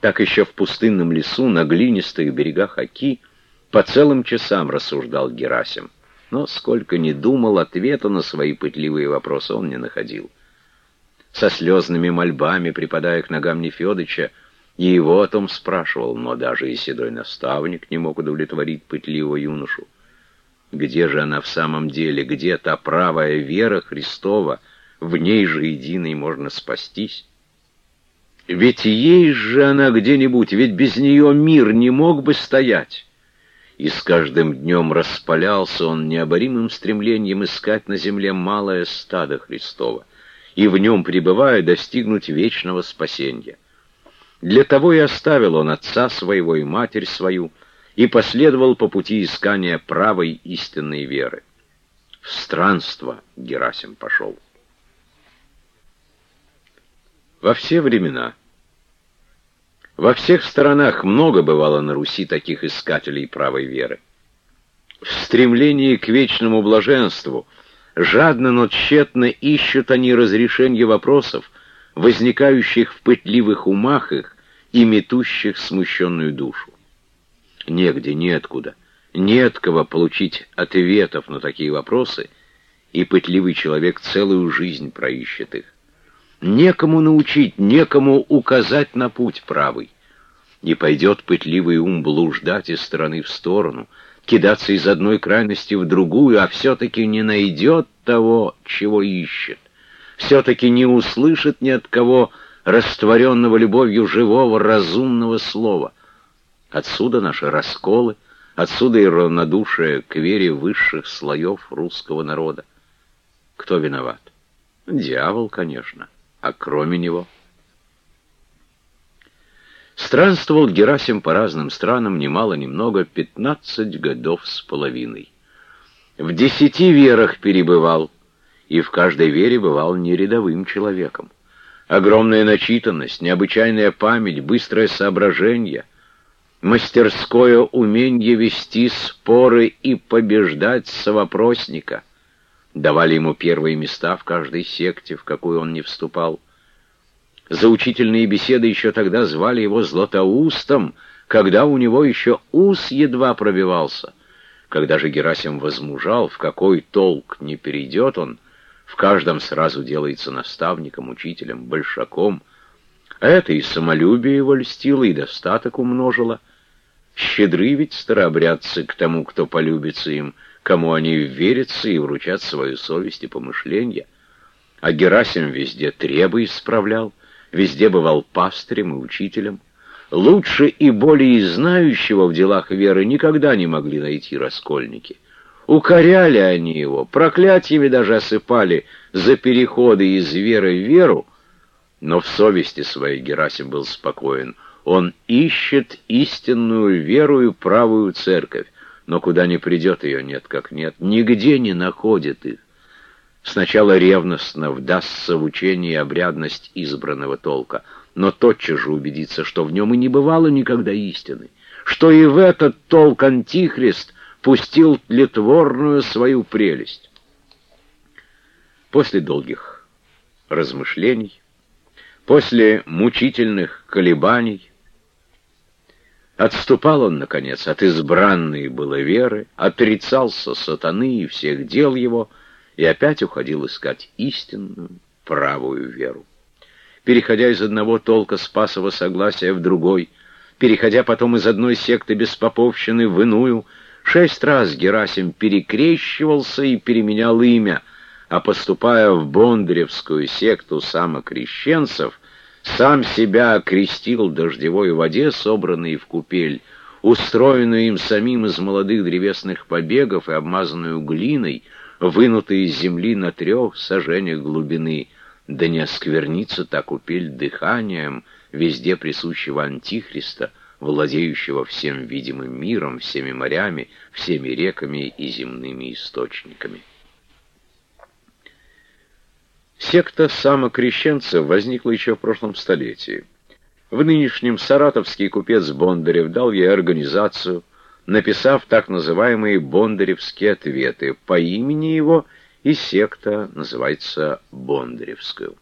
Так еще в пустынном лесу, на глинистых берегах Оки, по целым часам рассуждал Герасим. Но сколько ни думал, ответа на свои пытливые вопросы он не находил. Со слезными мольбами, припадая к ногам Нефедыча, и его о том спрашивал, но даже и седой наставник не мог удовлетворить пытливого юношу. Где же она в самом деле, где та правая вера Христова, в ней же единой можно спастись? Ведь есть же она где-нибудь, ведь без нее мир не мог бы стоять. И с каждым днем распалялся он необоримым стремлением искать на земле малое стадо Христова, и в нем, пребывая, достигнуть вечного спасения. Для того и оставил он отца своего и матерь свою, и последовал по пути искания правой истинной веры. В странство Герасим пошел. Во все времена, во всех сторонах много бывало на Руси таких искателей правой веры. В стремлении к вечному блаженству жадно, но тщетно ищут они разрешение вопросов, возникающих в пытливых умах их и метущих смущенную душу. Негде, неоткуда, не от кого получить ответов на такие вопросы, и пытливый человек целую жизнь проищет их. Некому научить, некому указать на путь правый. Не пойдет пытливый ум блуждать из стороны в сторону, кидаться из одной крайности в другую, а все-таки не найдет того, чего ищет. Все-таки не услышит ни от кого растворенного любовью живого разумного слова. Отсюда наши расколы, отсюда и равнодушие к вере высших слоев русского народа. Кто виноват? Дьявол, конечно, а кроме него... Странствовал Герасим по разным странам немало-немного пятнадцать годов с половиной. В десяти верах перебывал, и в каждой вере бывал не рядовым человеком. Огромная начитанность, необычайная память, быстрое соображение, мастерское умение вести споры и побеждать совопросника давали ему первые места в каждой секте, в какую он не вступал. За учительные беседы еще тогда звали его Златоустом, когда у него еще ус едва пробивался. Когда же Герасим возмужал, в какой толк не перейдет он, в каждом сразу делается наставником, учителем, большаком. Это и самолюбие его льстило, и достаток умножило. Щедры ведь старообрядцы к тому, кто полюбится им, кому они верятся и вручат свою совесть и помышления. А Герасим везде требы исправлял, везде бывал пастырем и учителем. Лучше и более знающего в делах веры никогда не могли найти раскольники. Укоряли они его, проклятиями даже осыпали за переходы из веры в веру, но в совести своей Герасим был спокоен. Он ищет истинную веру и правую церковь, но куда ни придет ее нет как нет, нигде не находит их. Сначала ревностно вдастся в учение обрядность избранного толка, но тотчас же убедится, что в нем и не бывало никогда истины, что и в этот толк Антихрист пустил тлетворную свою прелесть. После долгих размышлений, после мучительных колебаний, Отступал он, наконец, от избранной было веры, отрицался сатаны и всех дел его, и опять уходил искать истинную, правую веру. Переходя из одного толка спасового согласия в другой, переходя потом из одной секты беспоповщины в иную, Шесть раз Герасим перекрещивался и переменял имя, а поступая в Бондаревскую секту самокрещенцев, сам себя окрестил дождевой воде, собранной в купель, устроенную им самим из молодых древесных побегов и обмазанную глиной, вынутой из земли на трех сажениях глубины, да не осквернится та купель дыханием везде присущего Антихриста, владеющего всем видимым миром, всеми морями, всеми реками и земными источниками. Секта самокрещенцев возникла еще в прошлом столетии. В нынешнем саратовский купец Бондарев дал ей организацию, написав так называемые бондаревские ответы. По имени его и секта называется Бондаревскую.